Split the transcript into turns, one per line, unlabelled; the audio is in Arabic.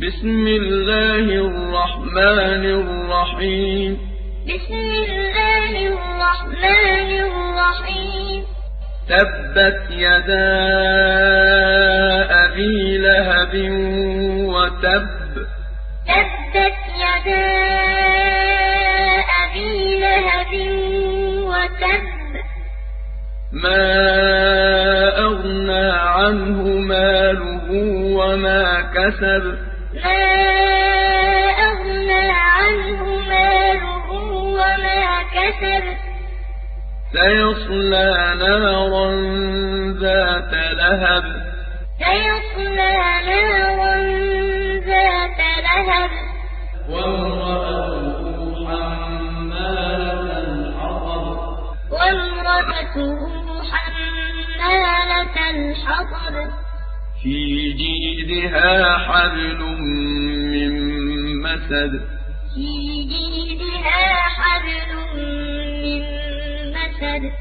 بسم الله الرحمن الرحيم
بسم الله الرحمن الرحيم
تبت يدا أبي لهب وتب
تبت يدا أبي لهب وتب
ما أغنى عنه ماله وما كسب
ما أغنى عنه ماله وما كسب.
سيصلى نارا ذات لهب.
وامرأته حمالة الحطب.
في جيدها حبل من مسد.
في جيدها حبل من مسد.